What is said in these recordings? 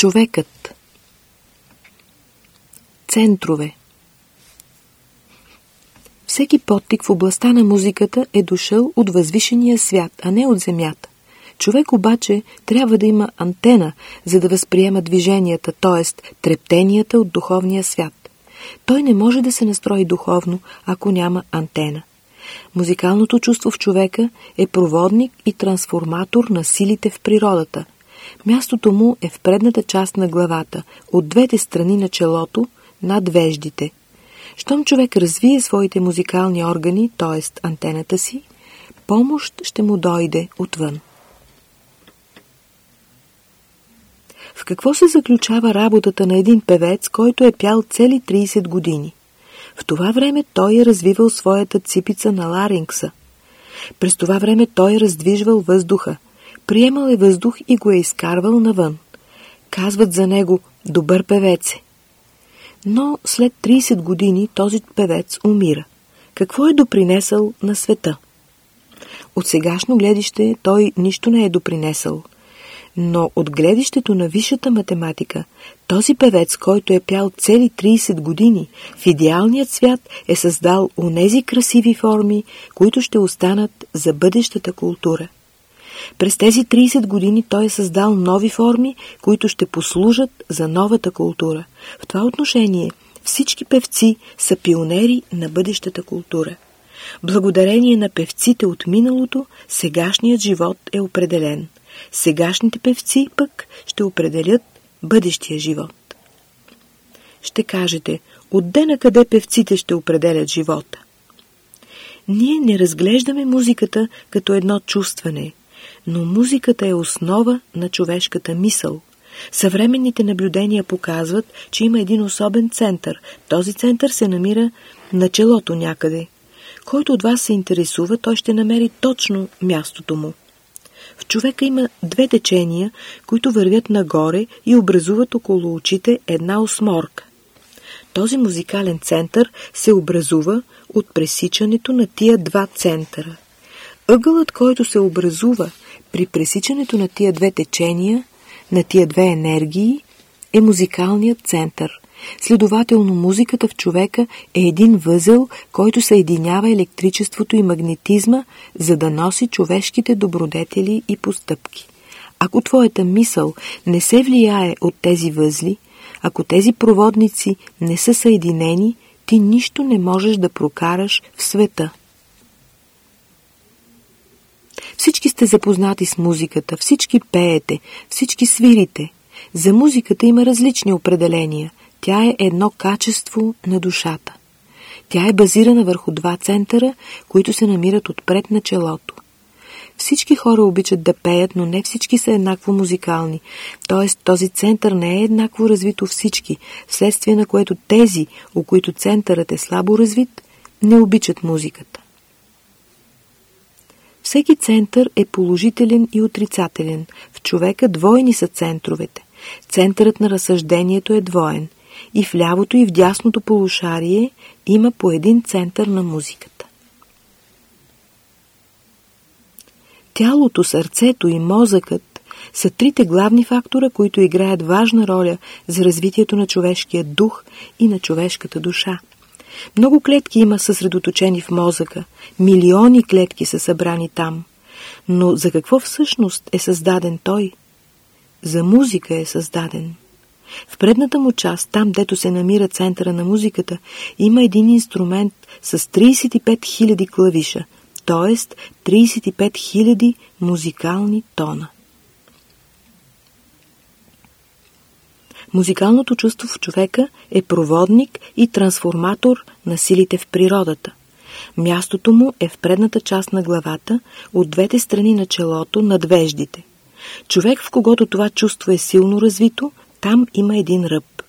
Човекът Центрове Всеки подтик в областта на музиката е дошъл от възвишения свят, а не от земята. Човек обаче трябва да има антена, за да възприема движенията, т.е. трептенията от духовния свят. Той не може да се настрои духовно, ако няма антена. Музикалното чувство в човека е проводник и трансформатор на силите в природата. Мястото му е в предната част на главата, от двете страни на челото, над веждите. Щом човек развие своите музикални органи, т.е. антената си, помощ ще му дойде отвън. В какво се заключава работата на един певец, който е пял цели 30 години? В това време той е развивал своята ципица на ларингса. През това време той е раздвижвал въздуха, приемал е въздух и го е изкарвал навън. Казват за него «добър певец е». Но след 30 години този певец умира. Какво е допринесъл на света? От сегашно гледище той нищо не е допринесъл – но от гледището на висшата математика, този певец, който е пял цели 30 години, в идеалният свят е създал онези красиви форми, които ще останат за бъдещата култура. През тези 30 години той е създал нови форми, които ще послужат за новата култура. В това отношение всички певци са пионери на бъдещата култура. Благодарение на певците от миналото, сегашният живот е определен – Сегашните певци пък ще определят бъдещия живот. Ще кажете, отде на къде певците ще определят живота? Ние не разглеждаме музиката като едно чувстване, но музиката е основа на човешката мисъл. Съвременните наблюдения показват, че има един особен център. Този център се намира на челото някъде. Който от вас се интересува, той ще намери точно мястото му. В човека има две течения, които вървят нагоре и образуват около очите една осморка. Този музикален център се образува от пресичането на тия два центъра. Ъгълът, който се образува при пресичането на тия две течения, на тия две енергии, е музикалният център. Следователно, музиката в човека е един възел, който съединява електричеството и магнетизма, за да носи човешките добродетели и постъпки. Ако твоята мисъл не се влияе от тези възли, ако тези проводници не са съединени, ти нищо не можеш да прокараш в света. Всички сте запознати с музиката, всички пеете, всички свирите. За музиката има различни определения. Тя е едно качество на душата. Тя е базирана върху два центъра, които се намират отпред на челото. Всички хора обичат да пеят, но не всички са еднакво музикални. Т.е. този център не е еднакво развито всички, вследствие на което тези, у които центърът е слабо развит, не обичат музиката. Всеки център е положителен и отрицателен. В човека двойни са центровете. Центърът на разсъждението е двоен – и в лявото и в дясното полушарие има по един център на музиката. Тялото, сърцето и мозъкът са трите главни фактора, които играят важна роля за развитието на човешкия дух и на човешката душа. Много клетки има съсредоточени в мозъка, милиони клетки са събрани там. Но за какво всъщност е създаден той? За музика е създаден. В предната му част, там дето се намира центъра на музиката, има един инструмент с 35 000 клавиша, т.е. 35 000 музикални тона. Музикалното чувство в човека е проводник и трансформатор на силите в природата. Мястото му е в предната част на главата, от двете страни на челото, над веждите. Човек, в когото това чувство е силно развито, там има един ръб.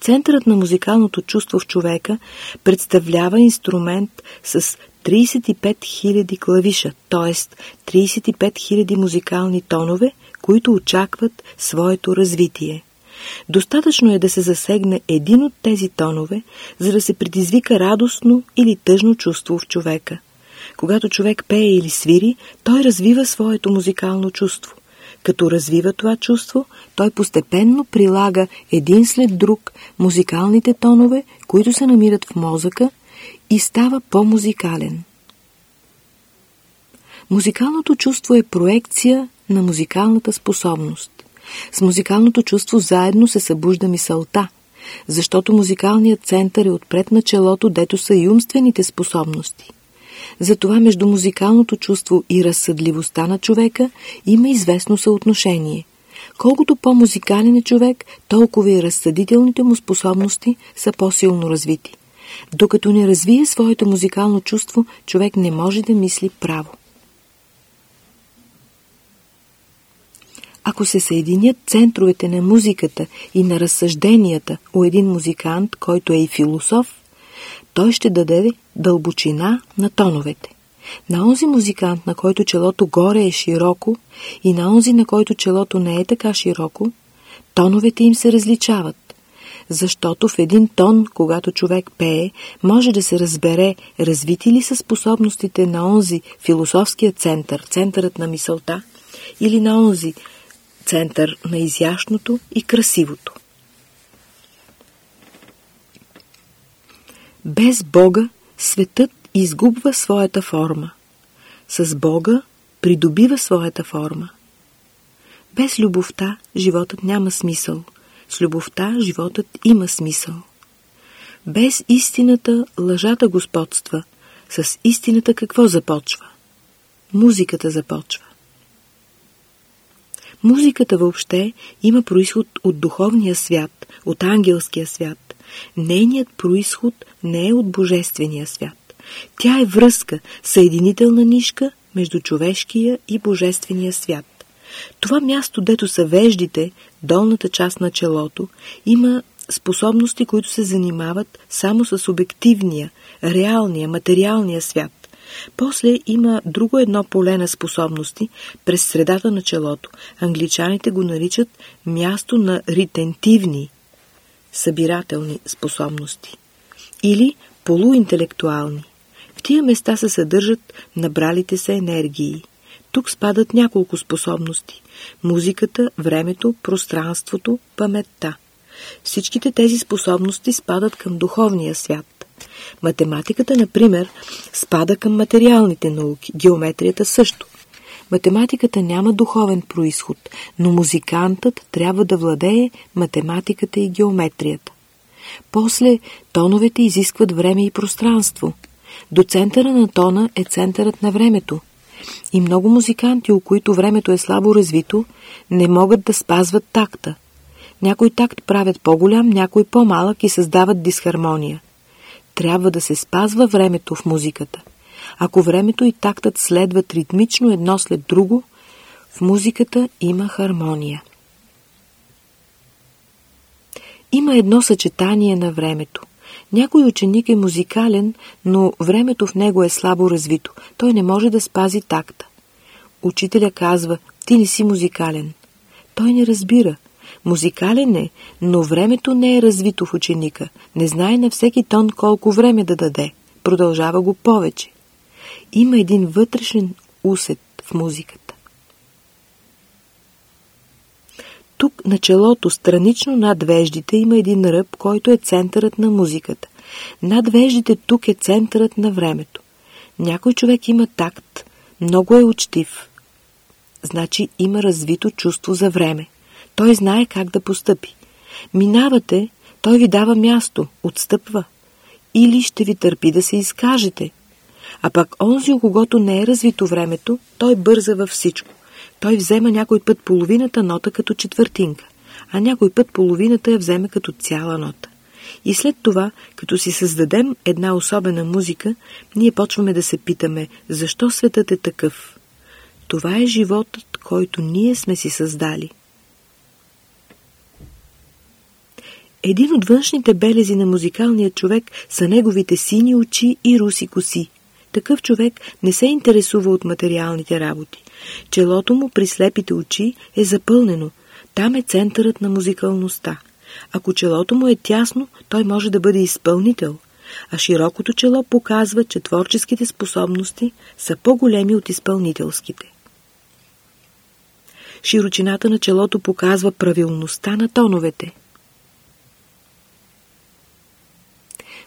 Центърът на музикалното чувство в човека представлява инструмент с 35 000 клавиша, т.е. 35 000 музикални тонове, които очакват своето развитие. Достатъчно е да се засегне един от тези тонове, за да се предизвика радостно или тъжно чувство в човека. Когато човек пее или свири, той развива своето музикално чувство. Като развива това чувство, той постепенно прилага един след друг музикалните тонове, които се намират в мозъка и става по-музикален. Музикалното чувство е проекция на музикалната способност. С музикалното чувство заедно се събужда мисълта, защото музикалният център е отпред на челото, дето са и умствените способности. Затова между музикалното чувство и разсъдливостта на човека има известно съотношение. Колкото по-музикален е човек, толкова и разсъдителните му способности са по-силно развити. Докато не развие своето музикално чувство, човек не може да мисли право. Ако се съединят центровете на музиката и на разсъжденията у един музикант, който е и философ, той ще даде дълбочина на тоновете. На онзи музикант, на който челото горе е широко и на онзи, на който челото не е така широко, тоновете им се различават. Защото в един тон, когато човек пее, може да се разбере развити ли са способностите на онзи философския център, центърът на мисълта, или на онзи център на изящното и красивото. Без Бога светът изгубва своята форма. С Бога придобива своята форма. Без любовта животът няма смисъл. С любовта животът има смисъл. Без истината лъжата господства. С истината какво започва? Музиката започва. Музиката въобще има происход от духовния свят, от ангелския свят. Нейният происход не е от божествения свят. Тя е връзка, съединителна нишка между човешкия и божествения свят. Това място, дето са веждите, долната част на челото, има способности, които се занимават само с обективния, реалния, материалния свят. После има друго едно поле на способности през средата на челото. Англичаните го наричат място на ритентивни, събирателни способности. Или полуинтелектуални. В тия места се съдържат набралите се енергии. Тук спадат няколко способности. Музиката, времето, пространството, паметта. Всичките тези способности спадат към духовния свят. Математиката, например, спада към материалните науки, геометрията също. Математиката няма духовен происход, но музикантът трябва да владее математиката и геометрията. После тоновете изискват време и пространство. До центъра на тона е центърът на времето. И много музиканти, у които времето е слабо развито, не могат да спазват такта. Някой такт правят по-голям, някой по-малък и създават дисхармония трябва да се спазва времето в музиката. Ако времето и тактът следват ритмично едно след друго, в музиката има хармония. Има едно съчетание на времето. Някой ученик е музикален, но времето в него е слабо развито. Той не може да спази такта. Учителя казва, ти не си музикален. Той не разбира. Музикален е, но времето не е развито в ученика. Не знае на всеки тон колко време да даде. Продължава го повече. Има един вътрешен усет в музиката. Тук на челото, странично над веждите, има един ръб, който е центърът на музиката. Над веждите тук е центърът на времето. Някой човек има такт, много е учтив. Значи има развито чувство за време. Той знае как да постъпи. Минавате, той ви дава място, отстъпва. Или ще ви търпи да се изкажете. А пък онзи, у когото не е развито времето, той бърза във всичко. Той взема някой път половината нота като четвъртинка, а някой път половината я вземе като цяла нота. И след това, като си създадем една особена музика, ние почваме да се питаме, защо светът е такъв. Това е животът, който ние сме си създали. Един от външните белези на музикалния човек са неговите сини очи и руси коси. Такъв човек не се интересува от материалните работи. Челото му при слепите очи е запълнено. Там е центърът на музикалността. Ако челото му е тясно, той може да бъде изпълнител, а широкото чело показва, че творческите способности са по-големи от изпълнителските. Широчината на челото показва правилността на тоновете.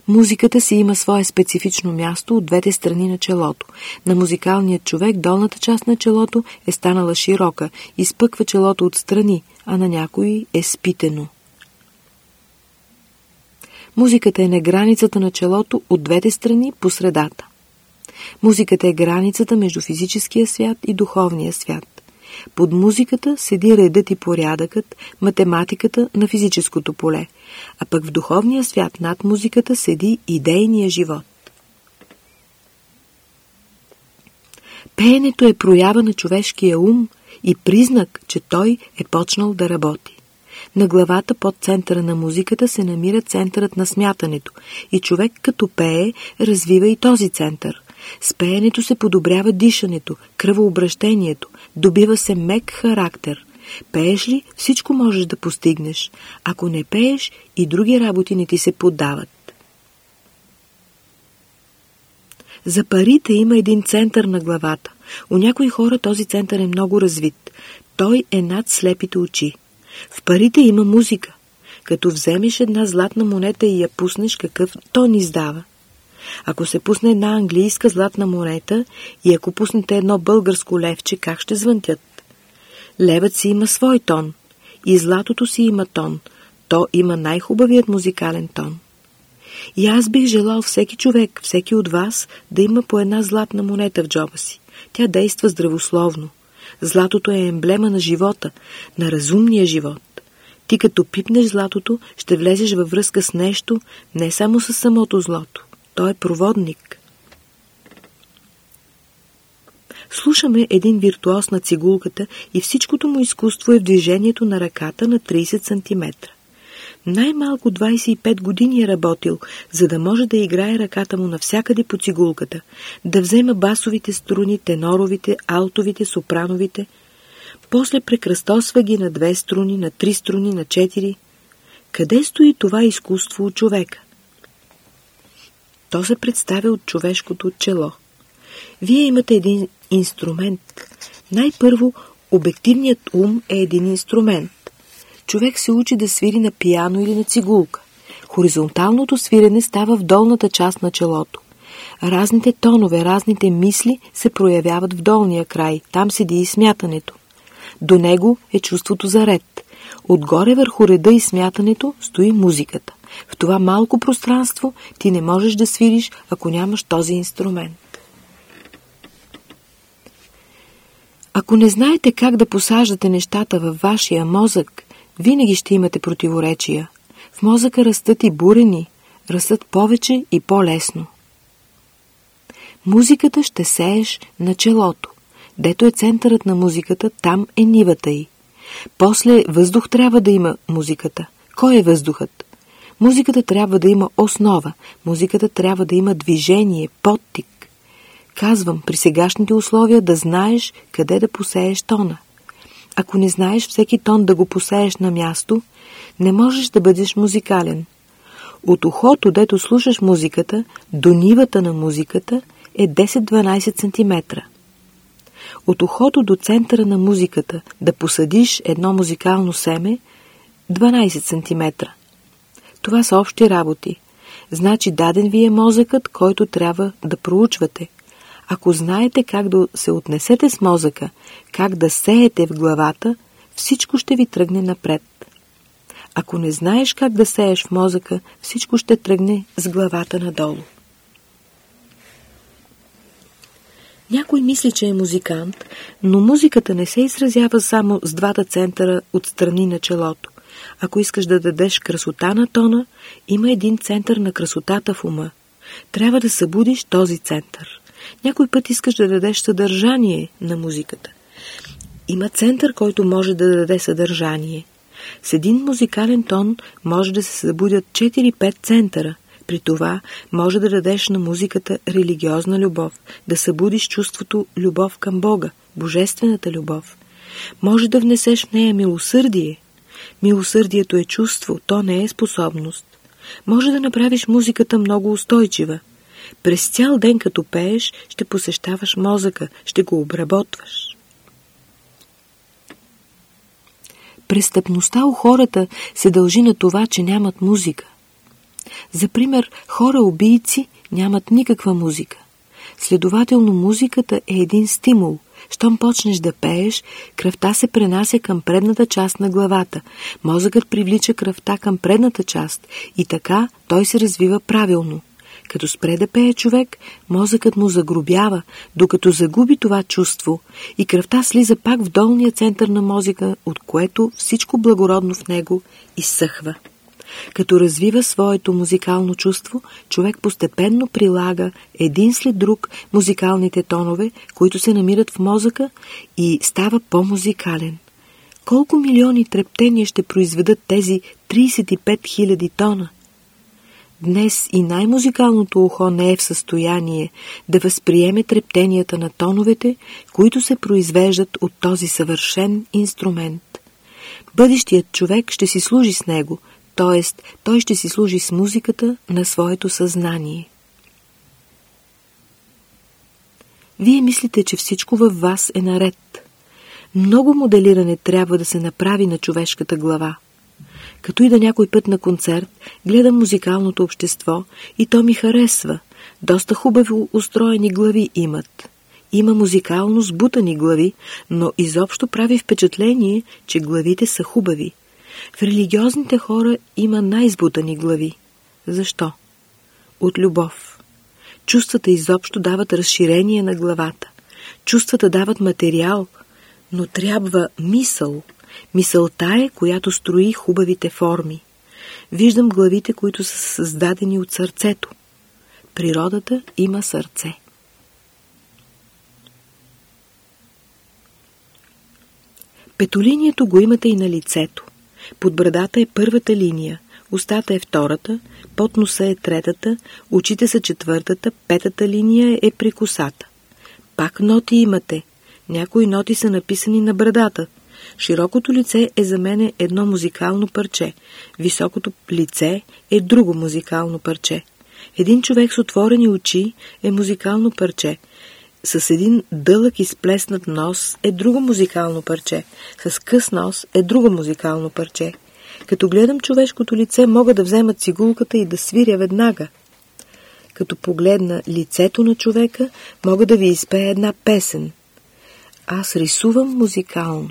Музиката си има свое специфично място от двете страни на челото. На музикалният човек долната част на челото е станала широка, изпъква челото от страни, а на някои е спитено. Музиката е на границата на челото от двете страни по средата. Музиката е границата между физическия свят и духовния свят. Под музиката седи редът и порядъкът, математиката на физическото поле, а пък в духовния свят над музиката седи идейния живот. Пеенето е проява на човешкия ум и признак, че той е почнал да работи. На главата под центъра на музиката се намира центърът на смятането и човек като пее развива и този център. С пеенето се подобрява дишането, кръвообращението, добива се мек характер. Пееш ли, всичко можеш да постигнеш. Ако не пееш, и други работи не ти се поддават. За парите има един център на главата. У някои хора този център е много развит. Той е над слепите очи. В парите има музика. Като вземеш една златна монета и я пуснеш, какъв тон издава. Ако се пусне една английска златна монета и ако пуснете едно българско левче, как ще звънтят? Левът си има свой тон и златото си има тон. То има най-хубавият музикален тон. И аз бих желал всеки човек, всеки от вас, да има по една златна монета в джоба си. Тя действа здравословно. Златото е емблема на живота, на разумния живот. Ти като пипнеш златото, ще влезеш във връзка с нещо, не само с самото злото. Той е проводник. Слушаме един виртуоз на цигулката и всичкото му изкуство е в движението на ръката на 30 см. Най-малко 25 години е работил, за да може да играе ръката му навсякъде по цигулката, да взема басовите струни, теноровите, алтовите, сопрановите, после прекръстосва ги на две струни, на три струни, на четири. Къде стои това изкуство от човека? То се представя от човешкото чело. Вие имате един инструмент. Най-първо, обективният ум е един инструмент. Човек се учи да свири на пияно или на цигулка. Хоризонталното свирене става в долната част на челото. Разните тонове, разните мисли се проявяват в долния край. Там седи и смятането. До него е чувството за ред. Отгоре върху реда и смятането стои музиката. В това малко пространство ти не можеш да свириш, ако нямаш този инструмент. Ако не знаете как да посаждате нещата във вашия мозък, винаги ще имате противоречия. В мозъка растат и бурени, растат повече и по-лесно. Музиката ще сееш на челото. Дето е центърът на музиката, там е нивата й. После въздух трябва да има музиката. Кой е въздухът? Музиката трябва да има основа, музиката трябва да има движение, подтик. Казвам, при сегашните условия да знаеш къде да посееш тона. Ако не знаеш всеки тон да го посееш на място, не можеш да бъдеш музикален. От ухото, дето слушаш музиката, до нивата на музиката е 10-12 см. От ухото до центъра на музиката да посадиш едно музикално семе 12 см. Това са общи работи. Значи даден ви е мозъкът, който трябва да проучвате. Ако знаете как да се отнесете с мозъка, как да сеете в главата, всичко ще ви тръгне напред. Ако не знаеш как да сееш в мозъка, всичко ще тръгне с главата надолу. Някой мисли, че е музикант, но музиката не се изразява само с двата центъра от страни на челото. Ако искаш да дадеш красота на тона, има един център на красотата в ума. Трябва да събудиш този център. Някой път искаш да дадеш съдържание на музиката. Има център, който може да даде съдържание. С един музикален тон може да се събудят 4-5 центъра. При това може да дадеш на музиката религиозна любов, да събудиш чувството любов към Бога, божествената любов. Може да внесеш в нея милосърдие, Милосърдието е чувство, то не е способност. Може да направиш музиката много устойчива. През цял ден като пееш, ще посещаваш мозъка, ще го обработваш. Престъпността у хората се дължи на това, че нямат музика. За пример, хора-убийци нямат никаква музика. Следователно, музиката е един стимул. Щом почнеш да пееш, кръвта се пренася към предната част на главата. Мозъкът привлича кръвта към предната част и така той се развива правилно. Като спре да пее човек, мозъкът му загробява, докато загуби това чувство и кръвта слиза пак в долния център на мозъка, от което всичко благородно в него изсъхва. Като развива своето музикално чувство, човек постепенно прилага един след друг музикалните тонове, които се намират в мозъка и става по-музикален. Колко милиони трептения ще произведат тези 35 000 тона? Днес и най-музикалното ухо не е в състояние да възприеме трептенията на тоновете, които се произвеждат от този съвършен инструмент. Бъдещият човек ще си служи с него, т.е. той ще си служи с музиката на своето съзнание. Вие мислите, че всичко във вас е наред. Много моделиране трябва да се направи на човешката глава. Като и да някой път на концерт, гледам музикалното общество и то ми харесва. Доста хубави устроени глави имат. Има музикално сбутани глави, но изобщо прави впечатление, че главите са хубави. В религиозните хора има най-избутани глави. Защо? От любов. Чувствата изобщо дават разширение на главата. Чувствата дават материал, но трябва мисъл. Мисълта е, която строи хубавите форми. Виждам главите, които са създадени от сърцето. Природата има сърце. Петолинието го имате и на лицето. Под брадата е първата линия, устата е втората, под носа е третата, очите са четвъртата, петата линия е при косата. Пак ноти имате. Някои ноти са написани на брадата. Широкото лице е за мене едно музикално парче. Високото лице е друго музикално парче. Един човек с отворени очи е музикално парче. С един дълъг изплеснат нос е друго музикално парче. С къс нос е друго музикално парче. Като гледам човешкото лице, мога да взема цигулката и да свиря веднага. Като погледна лицето на човека, мога да ви изпея една песен. Аз рисувам музикално.